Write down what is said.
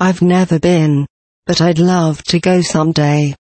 I've never been, but I'd love to go someday.